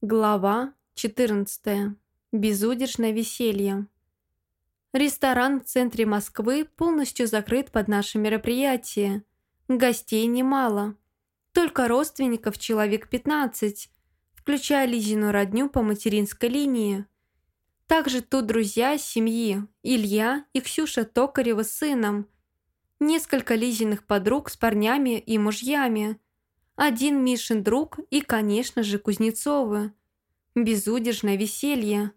Глава 14. Безудержное веселье. Ресторан в центре Москвы полностью закрыт под наше мероприятие. Гостей немало. Только родственников человек 15, включая Лизину родню по материнской линии. Также тут друзья семьи Илья и Ксюша Токарева с сыном. Несколько Лизиных подруг с парнями и мужьями – один Мишин друг и, конечно же, Кузнецовы. Безудержное веселье.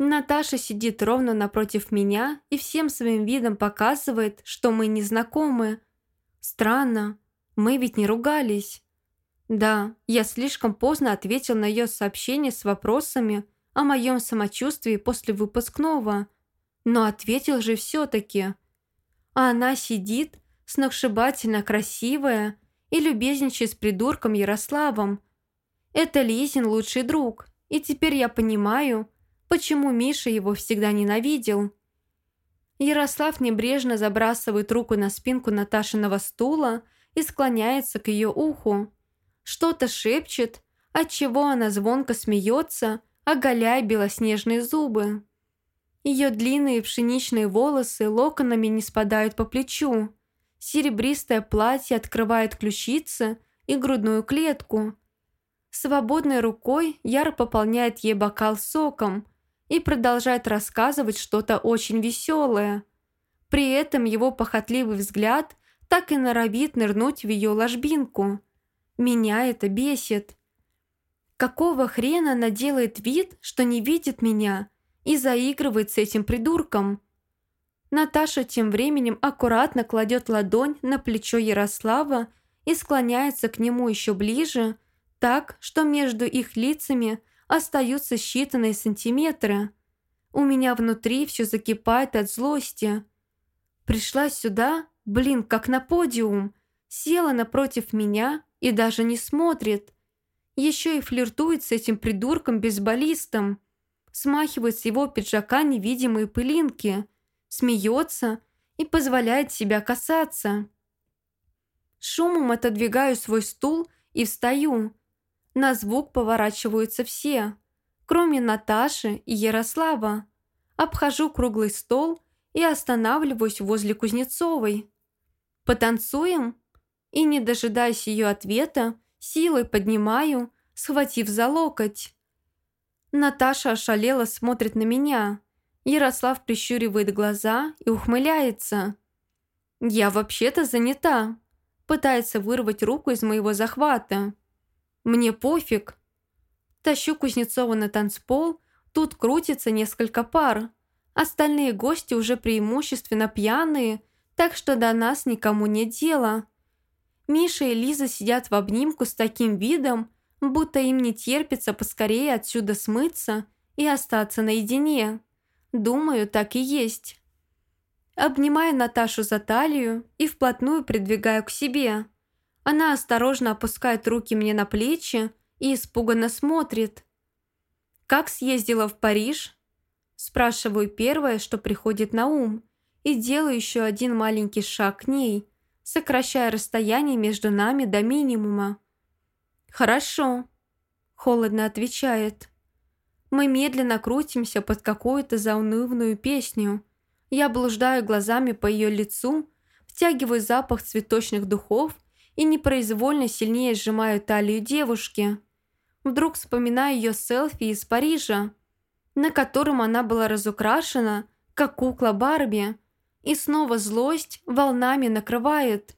Наташа сидит ровно напротив меня и всем своим видом показывает, что мы не знакомы. Странно, мы ведь не ругались. Да, я слишком поздно ответил на ее сообщение с вопросами о моем самочувствии после выпускного, но ответил же все-таки. А она сидит, сногсшибательно красивая, и любезничает с придурком Ярославом. Это Лизин лучший друг, и теперь я понимаю, почему Миша его всегда ненавидел. Ярослав небрежно забрасывает руку на спинку Наташиного стула и склоняется к ее уху. Что-то шепчет, отчего она звонко смеется, оголяя белоснежные зубы. Ее длинные пшеничные волосы локонами не спадают по плечу. Серебристое платье открывает ключицы и грудную клетку. Свободной рукой Яр пополняет ей бокал соком и продолжает рассказывать что-то очень веселое. При этом его похотливый взгляд так и норовит нырнуть в ее ложбинку. Меня это бесит. Какого хрена она делает вид, что не видит меня и заигрывает с этим придурком? Наташа тем временем аккуратно кладет ладонь на плечо Ярослава и склоняется к нему еще ближе, так, что между их лицами остаются считанные сантиметры. У меня внутри все закипает от злости. Пришла сюда, блин, как на подиум, села напротив меня и даже не смотрит. Еще и флиртует с этим придурком-бейсболистом. Смахивает с его пиджака невидимые пылинки – смеется и позволяет себя касаться. Шумом отодвигаю свой стул и встаю. На звук поворачиваются все, кроме Наташи и Ярослава. Обхожу круглый стол и останавливаюсь возле Кузнецовой. «Потанцуем?» И, не дожидаясь ее ответа, силой поднимаю, схватив за локоть. Наташа ошалела смотрит на меня – Ярослав прищуривает глаза и ухмыляется. «Я вообще-то занята», пытается вырвать руку из моего захвата. «Мне пофиг». Тащу Кузнецова на танцпол, тут крутится несколько пар. Остальные гости уже преимущественно пьяные, так что до нас никому нет дела. Миша и Лиза сидят в обнимку с таким видом, будто им не терпится поскорее отсюда смыться и остаться наедине. Думаю, так и есть. Обнимаю Наташу за талию и вплотную придвигаю к себе. Она осторожно опускает руки мне на плечи и испуганно смотрит. «Как съездила в Париж?» Спрашиваю первое, что приходит на ум, и делаю еще один маленький шаг к ней, сокращая расстояние между нами до минимума. «Хорошо», – холодно отвечает. Мы медленно крутимся под какую-то заунывную песню. Я блуждаю глазами по ее лицу, втягиваю запах цветочных духов и непроизвольно сильнее сжимаю талию девушки. Вдруг вспоминаю ее селфи из Парижа, на котором она была разукрашена, как кукла Барби, и снова злость волнами накрывает.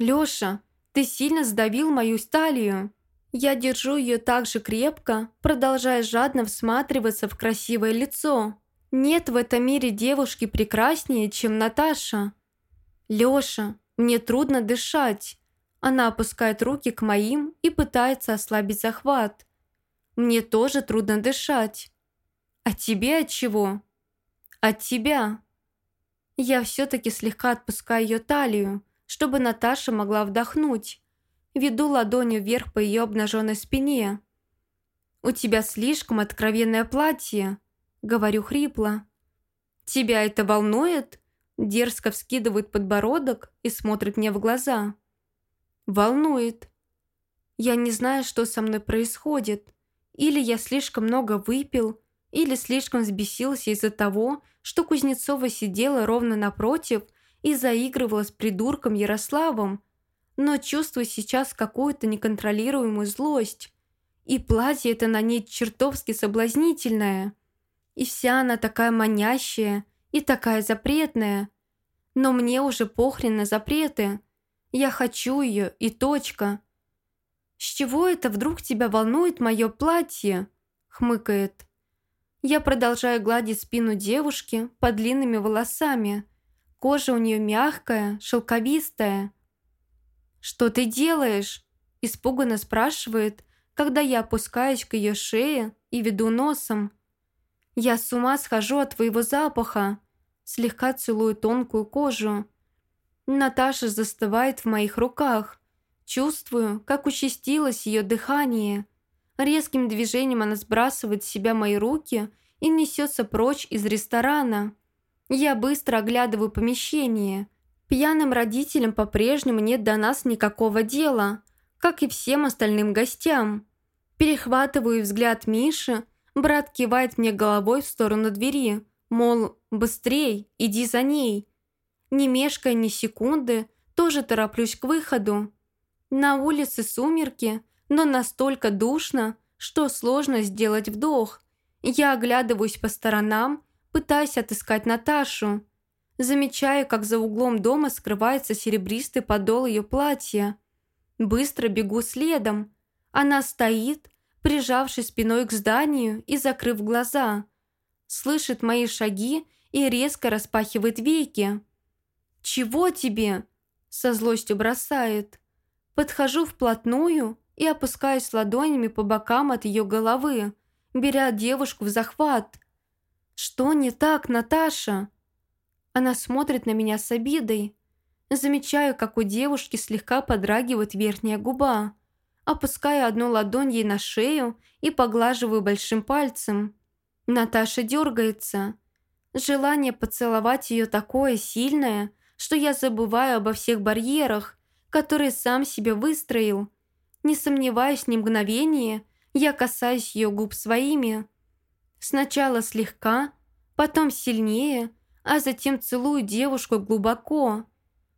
«Лёша, ты сильно сдавил мою талию!» Я держу ее так же крепко, продолжая жадно всматриваться в красивое лицо. Нет в этом мире девушки прекраснее, чем Наташа. Лёша, мне трудно дышать. Она опускает руки к моим и пытается ослабить захват. Мне тоже трудно дышать. А тебе от чего? От тебя. Я все-таки слегка отпускаю ее талию, чтобы Наташа могла вдохнуть. Веду ладонью вверх по ее обнаженной спине. «У тебя слишком откровенное платье», — говорю хрипло. «Тебя это волнует?» Дерзко вскидывает подбородок и смотрит мне в глаза. «Волнует. Я не знаю, что со мной происходит. Или я слишком много выпил, или слишком взбесился из-за того, что Кузнецова сидела ровно напротив и заигрывала с придурком Ярославом, но чувствую сейчас какую-то неконтролируемую злость. И платье это на ней чертовски соблазнительное. И вся она такая манящая и такая запретная. Но мне уже похрен на запреты. Я хочу ее и точка. «С чего это вдруг тебя волнует мое платье?» — хмыкает. Я продолжаю гладить спину девушки под длинными волосами. Кожа у нее мягкая, шелковистая. «Что ты делаешь?» – испуганно спрашивает, когда я опускаюсь к ее шее и веду носом. «Я с ума схожу от твоего запаха», слегка целую тонкую кожу. Наташа застывает в моих руках. Чувствую, как участилось ее дыхание. Резким движением она сбрасывает с себя мои руки и несется прочь из ресторана. Я быстро оглядываю помещение. Пьяным родителям по-прежнему нет до нас никакого дела, как и всем остальным гостям. Перехватываю взгляд Миши, брат кивает мне головой в сторону двери, мол, быстрей, иди за ней. Не мешкая ни секунды, тоже тороплюсь к выходу. На улице сумерки, но настолько душно, что сложно сделать вдох. Я оглядываюсь по сторонам, пытаясь отыскать Наташу. Замечаю, как за углом дома скрывается серебристый подол ее платья. Быстро бегу следом. Она стоит, прижавшись спиной к зданию и закрыв глаза. Слышит мои шаги и резко распахивает веки. «Чего тебе?» – со злостью бросает. Подхожу вплотную и опускаюсь ладонями по бокам от ее головы, беря девушку в захват. «Что не так, Наташа?» Она смотрит на меня с обидой. Замечаю, как у девушки слегка подрагивает верхняя губа. Опускаю одну ладонь ей на шею и поглаживаю большим пальцем. Наташа дергается. Желание поцеловать ее такое сильное, что я забываю обо всех барьерах, которые сам себе выстроил. Не сомневаясь ни мгновения, я касаюсь ее губ своими. Сначала слегка, потом сильнее, а затем целую девушку глубоко.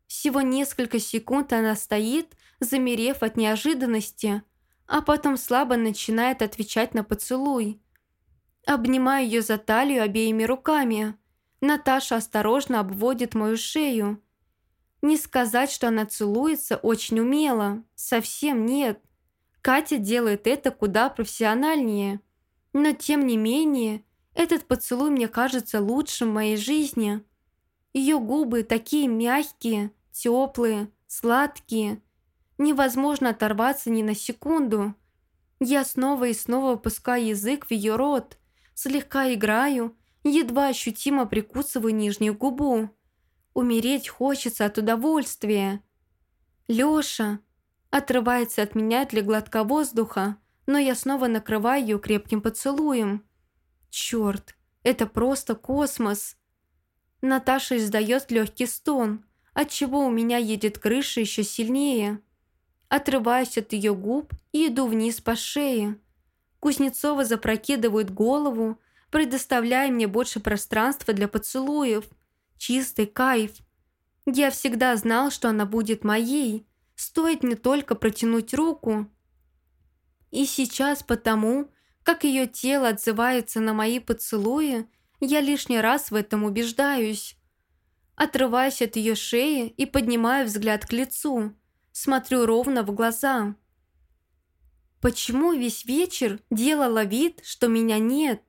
Всего несколько секунд она стоит, замерев от неожиданности, а потом слабо начинает отвечать на поцелуй. Обнимаю ее за талию обеими руками. Наташа осторожно обводит мою шею. Не сказать, что она целуется очень умело. Совсем нет. Катя делает это куда профессиональнее. Но тем не менее, этот поцелуй мне кажется лучшим в моей жизни. Ее губы такие мягкие, теплые, сладкие. Невозможно оторваться ни на секунду. Я снова и снова опускаю язык в ее рот, слегка играю, едва ощутимо прикусываю нижнюю губу. Умереть хочется от удовольствия. Лёша отрывается от меня для глотка воздуха, но я снова накрываю ее крепким поцелуем. Черт, это просто космос. Наташа издает легкий стон, отчего у меня едет крыша еще сильнее. Отрываюсь от ее губ и иду вниз по шее. Кузнецова запрокидывает голову, предоставляя мне больше пространства для поцелуев. Чистый кайф. Я всегда знал, что она будет моей. Стоит не только протянуть руку. И сейчас потому, как ее тело отзывается на мои поцелуи, я лишний раз в этом убеждаюсь. Отрываюсь от ее шеи и поднимаю взгляд к лицу. Смотрю ровно в глаза. «Почему весь вечер делала вид, что меня нет?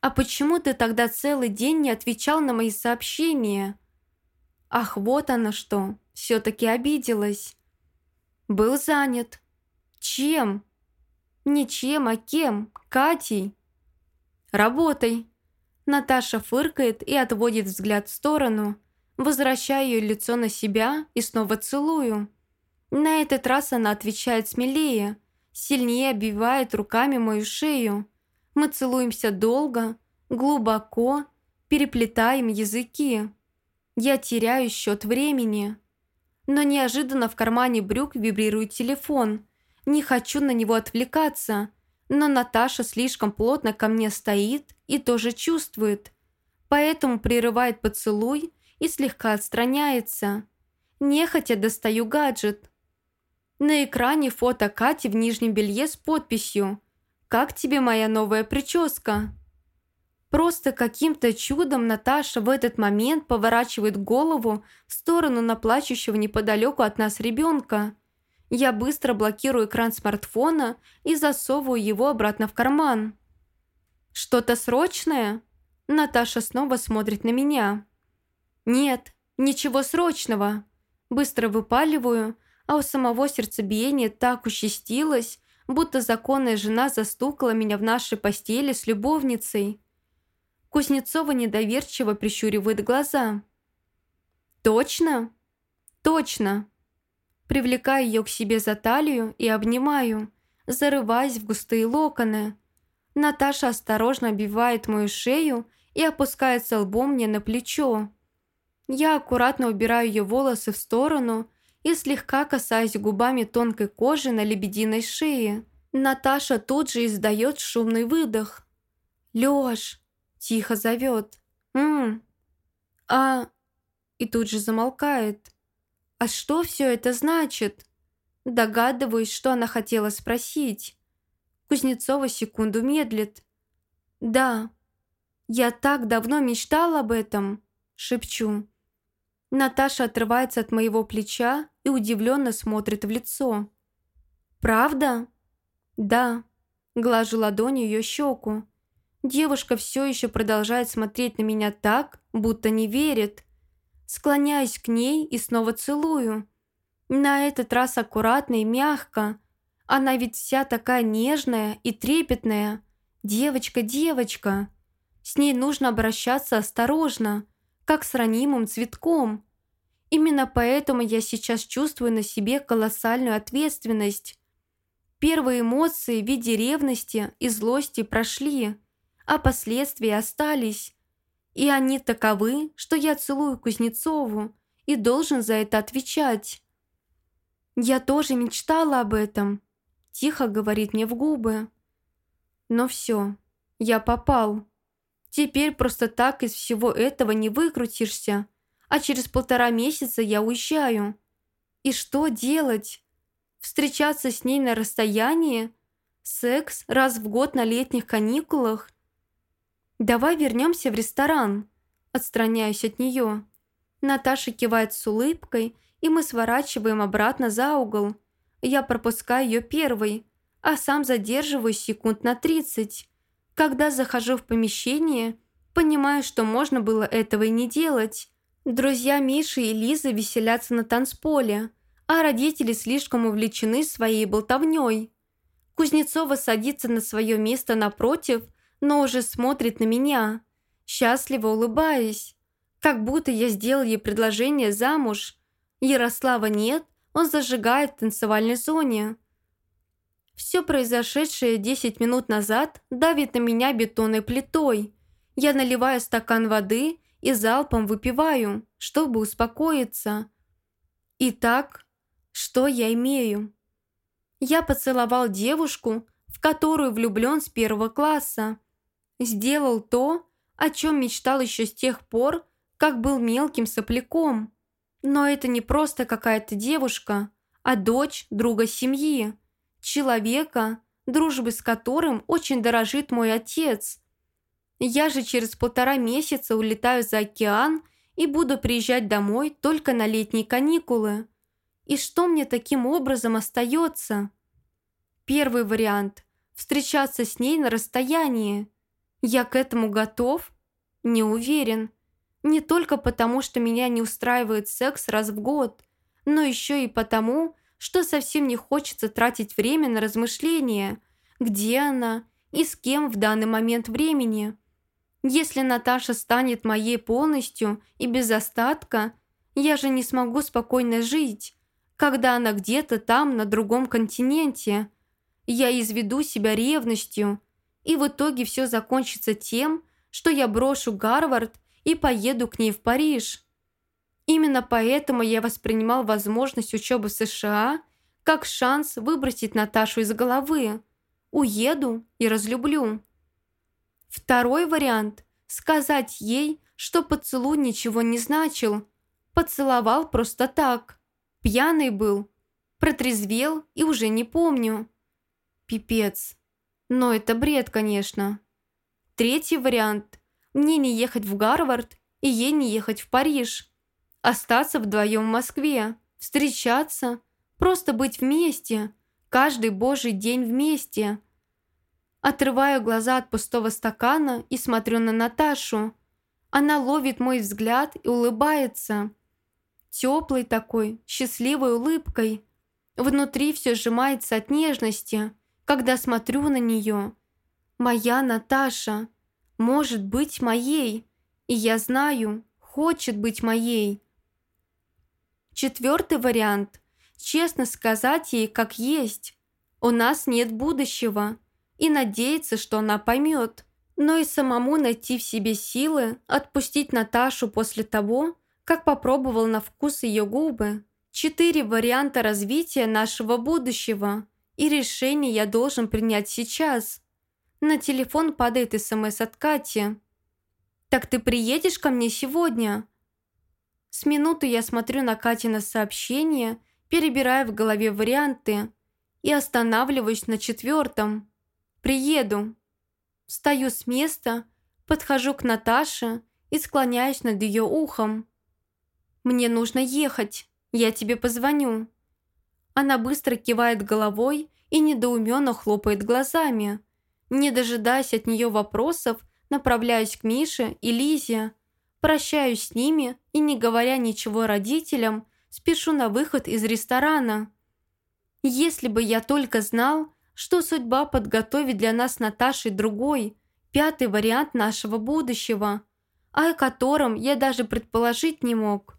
А почему ты тогда целый день не отвечал на мои сообщения?» «Ах, вот она что, все-таки обиделась». «Был занят». «Чем?» Ничем, а кем? Катей. Работай. Наташа фыркает и отводит взгляд в сторону. Возвращаю ее лицо на себя и снова целую. На этот раз она отвечает смелее, сильнее обвивает руками мою шею. Мы целуемся долго, глубоко, переплетаем языки. Я теряю счет времени. Но неожиданно в кармане брюк вибрирует телефон – не хочу на него отвлекаться. Но Наташа слишком плотно ко мне стоит и тоже чувствует, поэтому прерывает поцелуй и слегка отстраняется. Нехотя достаю гаджет. На экране фото Кати в нижнем белье с подписью «Как тебе моя новая прическа?» Просто каким-то чудом Наташа в этот момент поворачивает голову в сторону на плачущего неподалеку от нас ребенка. Я быстро блокирую экран смартфона и засовываю его обратно в карман. «Что-то срочное?» Наташа снова смотрит на меня. «Нет, ничего срочного». Быстро выпаливаю, а у самого сердцебиение так участилось, будто законная жена застукала меня в нашей постели с любовницей. Кузнецова недоверчиво прищуривает глаза. «Точно?» «Точно!» Привлекаю ее к себе за талию и обнимаю, зарываясь в густые локоны. Наташа осторожно обивает мою шею и опускается лбом мне на плечо. Я аккуратно убираю ее волосы в сторону и слегка касаюсь губами тонкой кожи на лебединой шее. Наташа тут же издает шумный выдох. «Лёш!» Тихо зовет. «Ммм, а...» И тут же замолкает. «А что все это значит?» Догадываюсь, что она хотела спросить. Кузнецова секунду медлит. «Да, я так давно мечтала об этом», шепчу. Наташа отрывается от моего плеча и удивленно смотрит в лицо. «Правда?» «Да», глажу ладонью ее щеку. Девушка все еще продолжает смотреть на меня так, будто не верит. Склоняюсь к ней и снова целую. На этот раз аккуратно и мягко. Она ведь вся такая нежная и трепетная. Девочка, девочка. С ней нужно обращаться осторожно, как с ранимым цветком. Именно поэтому я сейчас чувствую на себе колоссальную ответственность. Первые эмоции в виде ревности и злости прошли а последствия остались. И они таковы, что я целую Кузнецову и должен за это отвечать. «Я тоже мечтала об этом», – тихо говорит мне в губы. Но все, я попал. Теперь просто так из всего этого не выкрутишься, а через полтора месяца я уезжаю. И что делать? Встречаться с ней на расстоянии? Секс раз в год на летних каникулах? «Давай вернемся в ресторан», отстраняюсь от нее. Наташа кивает с улыбкой, и мы сворачиваем обратно за угол. Я пропускаю ее первой, а сам задерживаюсь секунд на тридцать. Когда захожу в помещение, понимаю, что можно было этого и не делать. Друзья Миши и Лизы веселятся на танцполе, а родители слишком увлечены своей болтовней. Кузнецова садится на свое место напротив – но уже смотрит на меня, счастливо улыбаясь, как будто я сделал ей предложение замуж. Ярослава нет, он зажигает в танцевальной зоне. Все произошедшее 10 минут назад давит на меня бетонной плитой. Я наливаю стакан воды и залпом выпиваю, чтобы успокоиться. Итак, что я имею? Я поцеловал девушку, в которую влюблен с первого класса. Сделал то, о чем мечтал еще с тех пор, как был мелким сопляком. Но это не просто какая-то девушка, а дочь друга семьи, человека, дружбы с которым очень дорожит мой отец. Я же через полтора месяца улетаю за океан и буду приезжать домой только на летние каникулы. И что мне таким образом остается? Первый вариант – встречаться с ней на расстоянии – я к этому готов? Не уверен. Не только потому, что меня не устраивает секс раз в год, но еще и потому, что совсем не хочется тратить время на размышления, где она и с кем в данный момент времени. Если Наташа станет моей полностью и без остатка, я же не смогу спокойно жить, когда она где-то там, на другом континенте. Я изведу себя ревностью, и в итоге все закончится тем, что я брошу Гарвард и поеду к ней в Париж. Именно поэтому я воспринимал возможность учебы в США как шанс выбросить Наташу из головы. Уеду и разлюблю. Второй вариант – сказать ей, что поцелуй ничего не значил. Поцеловал просто так. Пьяный был. Протрезвел и уже не помню. Пипец. Но это бред, конечно. Третий вариант – мне не ехать в Гарвард и ей не ехать в Париж. Остаться вдвоем в Москве, встречаться, просто быть вместе, каждый божий день вместе. Отрываю глаза от пустого стакана и смотрю на Наташу. Она ловит мой взгляд и улыбается. Теплой такой, счастливой улыбкой. Внутри все сжимается от нежности, когда смотрю на нее. Моя Наташа. Может быть моей. И я знаю, хочет быть моей. Четвертый вариант. Честно сказать ей, как есть. У нас нет будущего. И надеяться, что она поймет. Но и самому найти в себе силы отпустить Наташу после того, как попробовал на вкус ее губы. Четыре варианта развития нашего будущего. И решение я должен принять сейчас. На телефон падает СМС от Кати. «Так ты приедешь ко мне сегодня?» С минуты я смотрю на Катина сообщение, перебирая в голове варианты и останавливаюсь на четвертом. «Приеду». Встаю с места, подхожу к Наташе и склоняюсь над ее ухом. «Мне нужно ехать, я тебе позвоню». Она быстро кивает головой и недоуменно хлопает глазами. Не дожидаясь от нее вопросов, направляюсь к Мише и Лизе, прощаюсь с ними и, не говоря ничего родителям, спешу на выход из ресторана. Если бы я только знал, что судьба подготовит для нас Наташей другой, пятый вариант нашего будущего, о котором я даже предположить не мог.